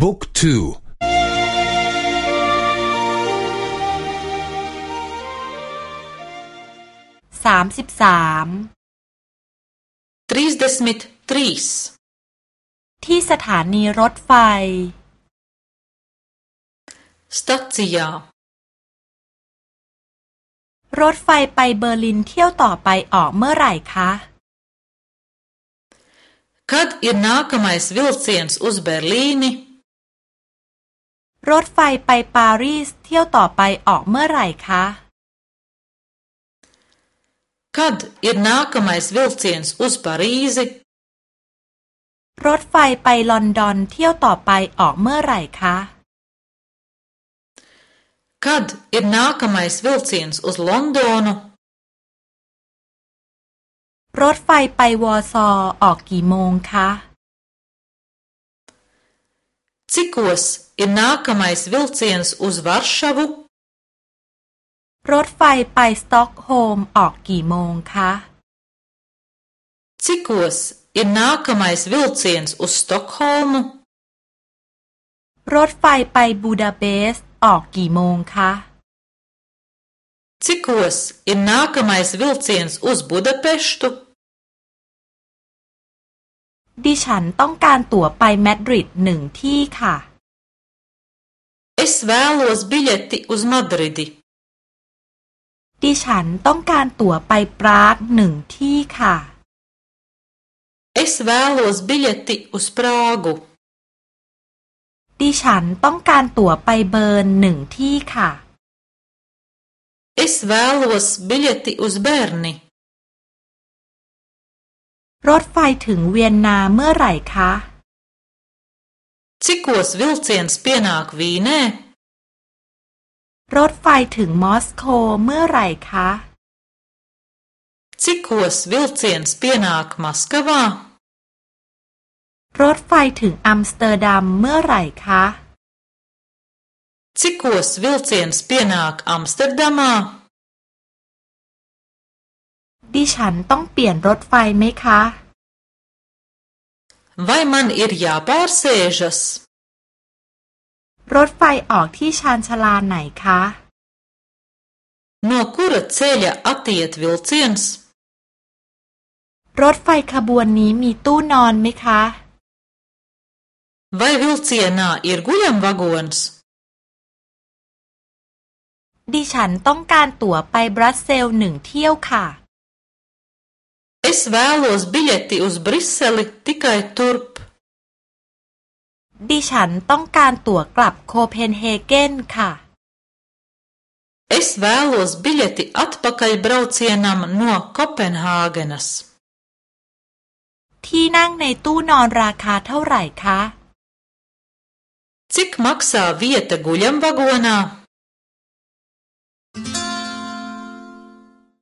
book two สามสิบสาม trīsdesmit trīs ที่สถานีรถไฟ Stacijā รถไฟไปเบอร์ลินเที่ยวต่อไปออกเมื่อไหร่คะ Kad ir nākamais vilciens uz Berlīni? รถไฟไปปารีสเที่ยวต่อไปออกเมื่อไหร่คะ Kad ir nākamais vilciens uz Parīzi? รถไฟไปลอนดอนเที่ยวต่อไปออกเมื่อไหร่คะ Kad ir nākamais vilciens uz Londonu? รถไฟไปวอร์ซอออกกี่โมงคะ Cikos ir nākamais vilciens uz Varšavu? รถไฟไปสต็อกโฮล์มออกกี่โมงคะ Cikos ir nākamais vilciens uz Stokholmu? รถไฟไปบูดาเปสต์ออกกี่โมงคะ Cikos ir nākamais vilciens uz Budapeštu? ดิฉันต้องการตั๋วไปมาดริดหนึ่งที่ค่ะ Es vēlos biļeti uz Madridi. ดิฉันต้องการตั๋วไปปรากหนึ่งที่ค่ะ Es vēlos biļeti uz Prāgu. ดิฉันต้องการตั๋วไปเบิร์นหนึ่งที่ค่ะ Es vēlos biļeti uz Berni. รถไฟถึงเวียนนาเมื่อไหร่คะ Cikos vilciens pienāk Vīnē? รถไฟถึงมอสโกเมื่อไหร่คะ Cikos vilciens pienāk Maskavā? รถไฟถึงอัมสเตอร์ดัมเมื่อไหร่คะ Cikos vilciens pienāk Amsterdamā? ดิฉันต้องเปลี่ยนรถไฟไหมคะ Vai man ir jāpārsēžas? รถไฟออกที่ชานชาลาไหนคะ No kura ceļa attiet vilciens? รถไฟขบวนนี้มีตู้นอนไหมคะ Vai vilcienā ir guļamvagons? ดิฉันต้องการตั๋วไปบรัสเซลหนึ่งเที่ยวค่ะ Es vēlos biļeti uz Briseli tikai turp. ดิฉันต้องการตั๋วกลับโคเพนเฮเกนค่ะ Es vēlos biļeti atpakaļ braucienam no Kopenhāgenas. ที่นั่งในตู้นอนราคาเท่าไหร่คะ Cik maksā vieta guļamvagonā?